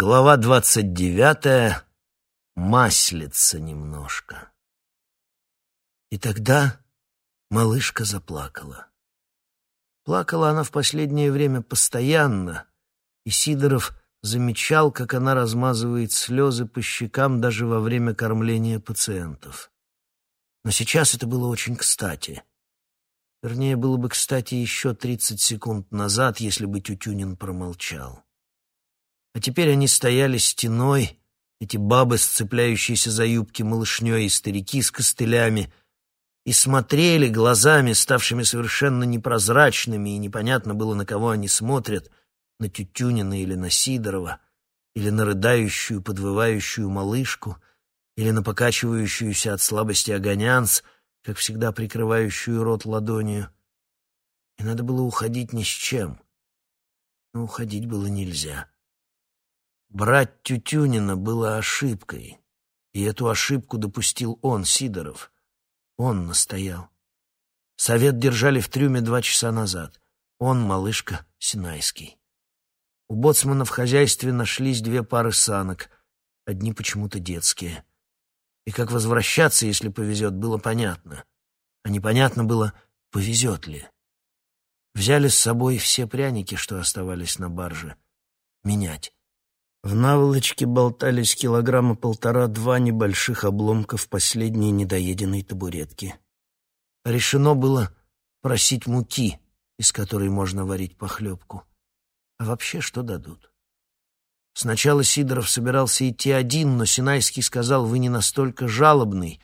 Глава двадцать девятая. Маслица немножко. И тогда малышка заплакала. Плакала она в последнее время постоянно, и Сидоров замечал, как она размазывает слезы по щекам даже во время кормления пациентов. Но сейчас это было очень кстати. Вернее, было бы кстати еще тридцать секунд назад, если бы Тютюнин промолчал. А теперь они стояли стеной, эти бабы, сцепляющиеся за юбки малышней, и старики с костылями, и смотрели глазами, ставшими совершенно непрозрачными, и непонятно было, на кого они смотрят, на Тютюнина или на Сидорова, или на рыдающую, подвывающую малышку, или на покачивающуюся от слабости огонянц, как всегда прикрывающую рот ладонью. И надо было уходить ни с чем. Но уходить было нельзя. Брать Тютюнина было ошибкой, и эту ошибку допустил он, Сидоров. Он настоял. Совет держали в трюме два часа назад. Он, малышка, Синайский. У боцмана в хозяйстве нашлись две пары санок, одни почему-то детские. И как возвращаться, если повезет, было понятно. А непонятно было, повезет ли. Взяли с собой все пряники, что оставались на барже. Менять. В наволочке болтались килограмма полтора-два небольших обломков последней недоеденной табуретки. Решено было просить муки, из которой можно варить похлебку. А вообще что дадут? Сначала Сидоров собирался идти один, но Синайский сказал, вы не настолько жалобный,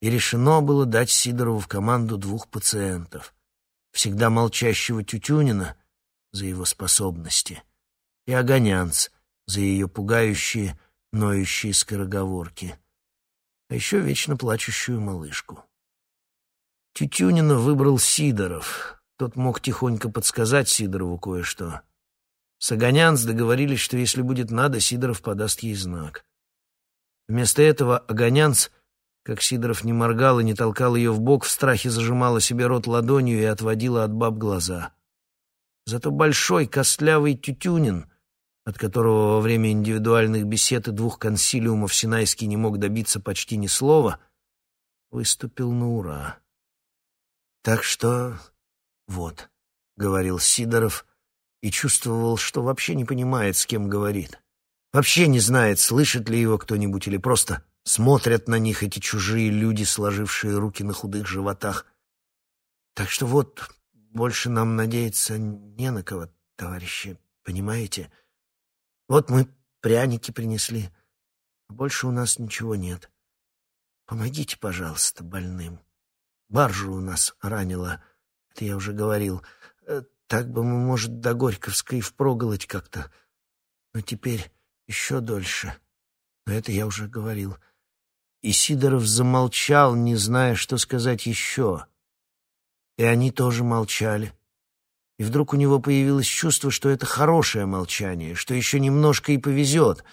и решено было дать Сидорову в команду двух пациентов. Всегда молчащего Тютюнина за его способности и Огонянц за ее пугающие, ноющие скороговорки, а еще вечно плачущую малышку. Тютюнина выбрал Сидоров. Тот мог тихонько подсказать Сидорову кое-что. С Огонянц договорились, что если будет надо, Сидоров подаст ей знак. Вместо этого Огонянц, как Сидоров не моргал и не толкал ее в бок, в страхе зажимала себе рот ладонью и отводила от баб глаза. Зато большой костлявый Тютюнин — от которого во время индивидуальных бесед и двух консилиумов Синайский не мог добиться почти ни слова, выступил на ура. «Так что вот», — говорил Сидоров, и чувствовал, что вообще не понимает, с кем говорит. Вообще не знает, слышит ли его кто-нибудь или просто смотрят на них эти чужие люди, сложившие руки на худых животах. Так что вот, больше нам надеяться не на кого, товарищи, понимаете?» Вот мы пряники принесли, а больше у нас ничего нет. Помогите, пожалуйста, больным. Баржу у нас ранила, это я уже говорил. Э, так бы мы, может, до Горьковской впроголодь как-то. Но теперь еще дольше. Но это я уже говорил. И Сидоров замолчал, не зная, что сказать еще. И они тоже молчали. И вдруг у него появилось чувство, что это хорошее молчание, что еще немножко и повезет,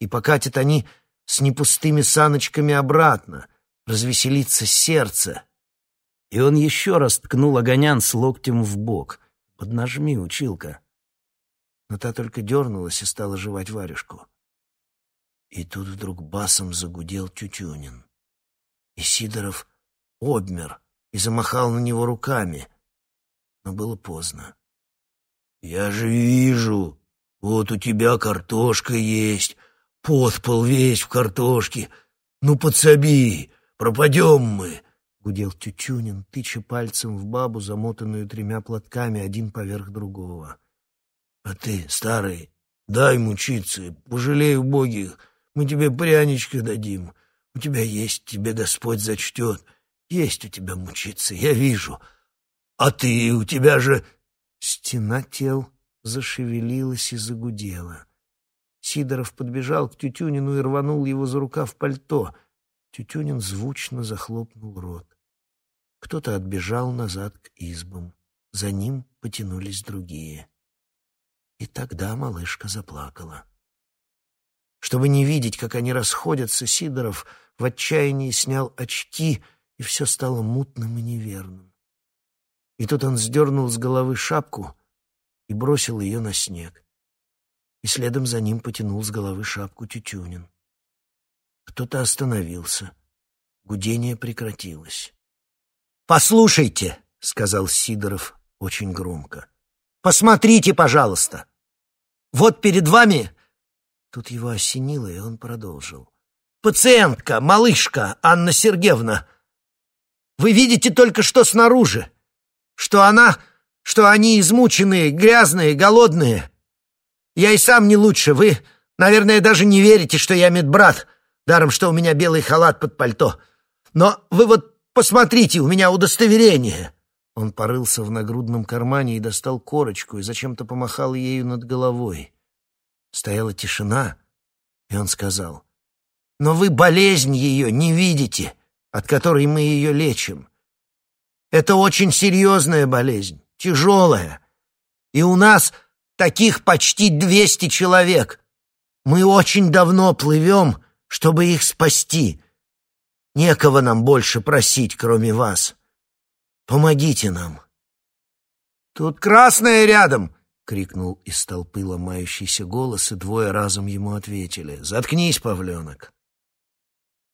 и покатят они с непустыми саночками обратно, развеселится сердце. И он еще раз ткнул огонян с локтем в бок. «Поднажми, училка». Но та только дернулась и стала жевать варежку. И тут вдруг басом загудел Тютюнин. И Сидоров обмер и замахал на него руками — но было поздно. «Я же вижу, вот у тебя картошка есть, подпол весь в картошке. Ну, подсоби, пропадем мы!» — гудел Тютюнин, тыча пальцем в бабу, замотанную тремя платками, один поверх другого. «А ты, старый, дай мучиться, пожалей убогих, мы тебе пряничка дадим. У тебя есть, тебе Господь зачтет. Есть у тебя мучиться, я вижу. «А ты, у тебя же...» Стена тел зашевелилась и загудела. Сидоров подбежал к Тютюнину и рванул его за рукав пальто. Тютюнин звучно захлопнул рот. Кто-то отбежал назад к избам. За ним потянулись другие. И тогда малышка заплакала. Чтобы не видеть, как они расходятся, Сидоров в отчаянии снял очки, и все стало мутным и неверным. И тут он сдернул с головы шапку и бросил ее на снег. и следом за ним потянул с головы шапку Тютюнин. Кто-то остановился. Гудение прекратилось. «Послушайте!» — сказал Сидоров очень громко. «Посмотрите, пожалуйста! Вот перед вами...» Тут его осенило, и он продолжил. «Пациентка, малышка Анна Сергеевна, вы видите только что снаружи, что она, что они измученные, грязные, голодные. Я и сам не лучше, вы, наверное, даже не верите, что я медбрат, даром, что у меня белый халат под пальто. Но вы вот посмотрите, у меня удостоверение». Он порылся в нагрудном кармане и достал корочку и зачем-то помахал ею над головой. Стояла тишина, и он сказал, «Но вы болезнь ее не видите, от которой мы ее лечим. Это очень серьезная болезнь, тяжелая. И у нас таких почти двести человек. Мы очень давно плывем, чтобы их спасти. Некого нам больше просить, кроме вас. Помогите нам». «Тут красная рядом!» — крикнул из толпы ломающийся голос, и двое разом ему ответили. «Заткнись, павленок!»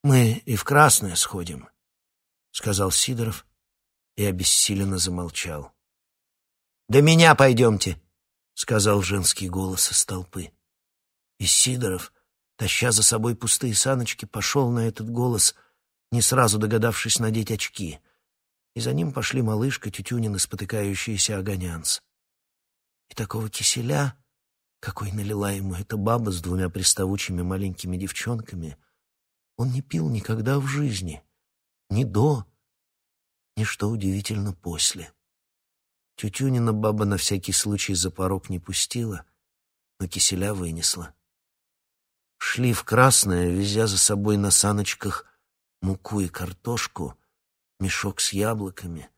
«Мы и в красное сходим», — сказал Сидоров и обессиленно замолчал. «До меня пойдемте», — сказал женский голос из толпы. И Сидоров, таща за собой пустые саночки, пошел на этот голос, не сразу догадавшись надеть очки. И за ним пошли малышка, Тютюнин спотыкающийся огонянц. И такого киселя, какой налила ему эта баба с двумя приставучими маленькими девчонками, он не пил никогда в жизни, ни до, ни, что удивительно, после. Тютюнина баба на всякий случай за порог не пустила, но киселя вынесла. Шли в красное, везя за собой на саночках муку и картошку, мешок с яблоками,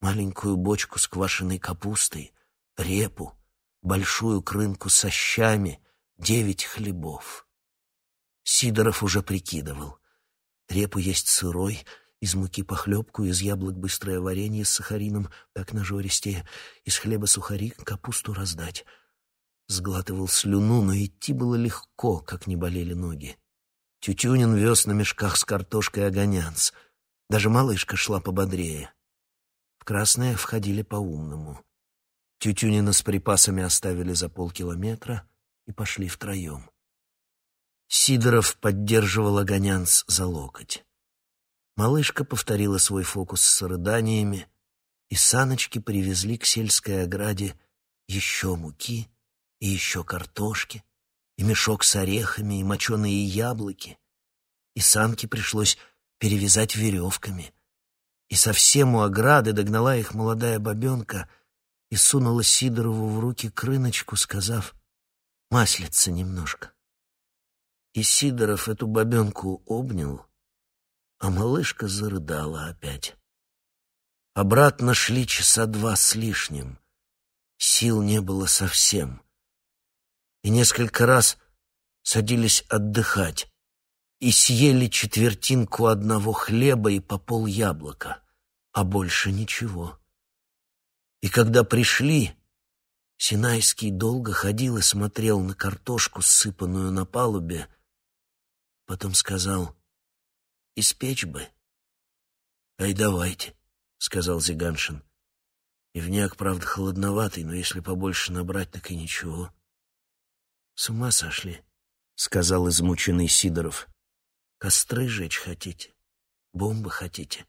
маленькую бочку с квашеной капустой, репу, большую крынку со щами, девять хлебов. Сидоров уже прикидывал. Репу есть сырой, из муки похлебку, из яблок быстрое варенье с сахарином, так нажористее, из хлеба сухари капусту раздать. Сглатывал слюну, но идти было легко, как не болели ноги. Тютюнин вез на мешках с картошкой огонянц. Даже малышка шла пободрее. В красное входили по-умному. Тютюнина с припасами оставили за полкилометра и пошли втроем. Сидоров поддерживал огонянц за локоть. Малышка повторила свой фокус с рыданиями, и саночки привезли к сельской ограде еще муки и еще картошки, и мешок с орехами, и моченые яблоки, и санки пришлось перевязать веревками. И совсем у ограды догнала их молодая бабенка — и сунула Сидорову в руки крыночку, сказав «маслица немножко». И Сидоров эту бабенку обнял, а малышка зарыдала опять. Обратно шли часа два с лишним. Сил не было совсем. И несколько раз садились отдыхать и съели четвертинку одного хлеба и по пол яблока, а больше ничего. И когда пришли, Синайский долго ходил и смотрел на картошку, сыпанную на палубе, потом сказал, «Испечь бы». «Ай, давайте», — сказал Зиганшин. Ивняк, правда, холодноватый, но если побольше набрать, так и ничего. «С ума сошли», — сказал измученный Сидоров. «Костры жечь хотите? Бомбы хотите?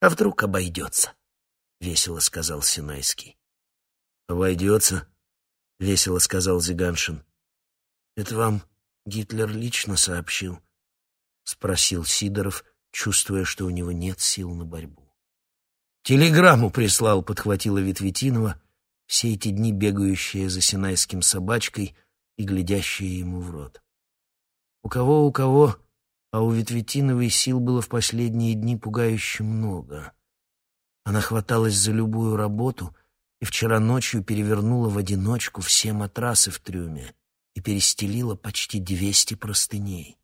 А вдруг обойдется?» — весело сказал Синайский. «Обойдется», — весело сказал Зиганшин. «Это вам Гитлер лично сообщил?» — спросил Сидоров, чувствуя, что у него нет сил на борьбу. «Телеграмму прислал», — подхватила Ветветинова, все эти дни бегающая за синайским собачкой и глядящая ему в рот. У кого, у кого, а у Ветветиновой сил было в последние дни пугающе много — она хваталась за любую работу и вчера ночью перевернула в одиночку все матрасы в трюме и перестелила почти двести простыней.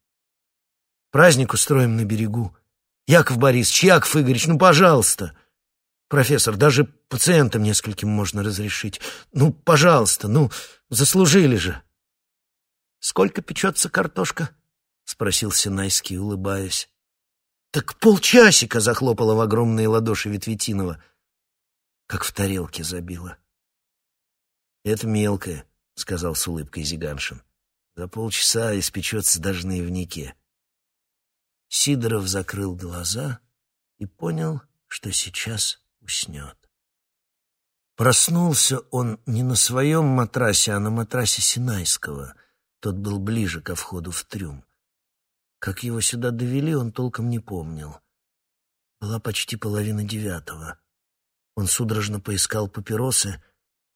«Праздник устроим на берегу. Яков Борисович, Яков Игоревич, ну, пожалуйста!» профессор, даже пациентам нескольким можно разрешить. Ну, пожалуйста, ну, заслужили же». «Сколько печется картошка?» — спросил Синайский, улыбаясь. «Так полчасика!» — захлопала в огромные ладоши Ветветинова, как в тарелке забила. «Это мелкое», — сказал с улыбкой Зиганшин. «За полчаса испечется даже на ивнике». Сидоров закрыл глаза и понял, что сейчас уснет. Проснулся он не на своем матрасе, а на матрасе Синайского. Тот был ближе ко входу в трюм. Как его сюда довели, он толком не помнил. Была почти половина девятого. Он судорожно поискал папиросы,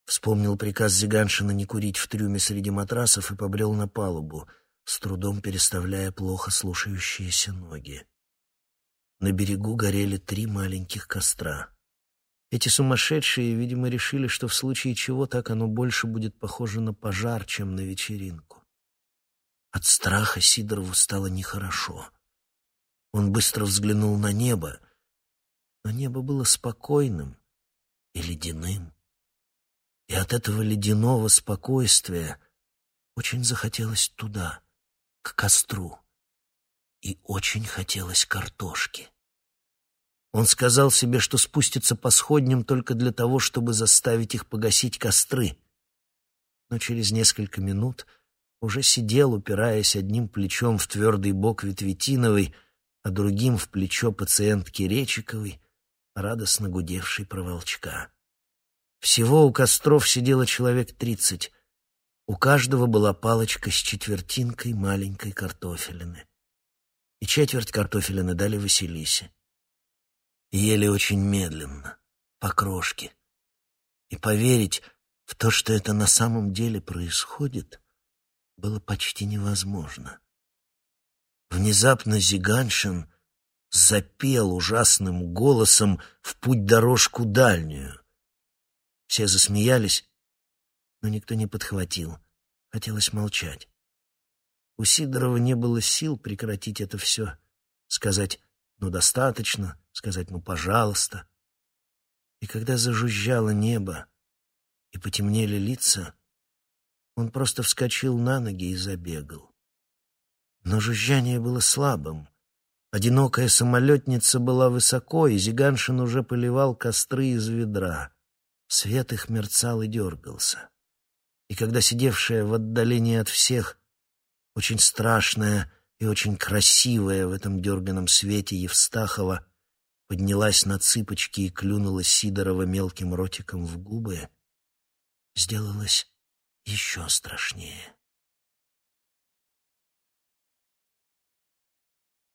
вспомнил приказ Зиганшина не курить в трюме среди матрасов и побрел на палубу, с трудом переставляя плохо слушающиеся ноги. На берегу горели три маленьких костра. Эти сумасшедшие, видимо, решили, что в случае чего так оно больше будет похоже на пожар, чем на вечеринку. От страха Сидорову стало нехорошо. Он быстро взглянул на небо, но небо было спокойным и ледяным. И от этого ледяного спокойствия очень захотелось туда, к костру, и очень хотелось картошки. Он сказал себе, что спустится по сходням только для того, чтобы заставить их погасить костры. Но через несколько минут — уже сидел, упираясь одним плечом в твердый бок Ветветиновой, а другим в плечо пациентки Речиковой, радостно гудевшей про волчка. Всего у костров сидело человек тридцать. У каждого была палочка с четвертинкой маленькой картофелины. И четверть картофелины дали Василисе. ели очень медленно, по крошке. И поверить в то, что это на самом деле происходит — было почти невозможно. Внезапно Зиганшин запел ужасным голосом в путь-дорожку дальнюю. Все засмеялись, но никто не подхватил. Хотелось молчать. У Сидорова не было сил прекратить это все, сказать «ну достаточно», сказать «ну пожалуйста». И когда зажужжало небо и потемнели лица, он просто вскочил на ноги и забегал. Но жужжание было слабым. Одинокая самолетница была высоко, и Зиганшин уже поливал костры из ведра. Свет их мерцал и дергался. И когда сидевшая в отдалении от всех, очень страшная и очень красивая в этом дерганом свете Евстахова поднялась на цыпочки и клюнула Сидорова мелким ротиком в губы, сделалось еще страшнее.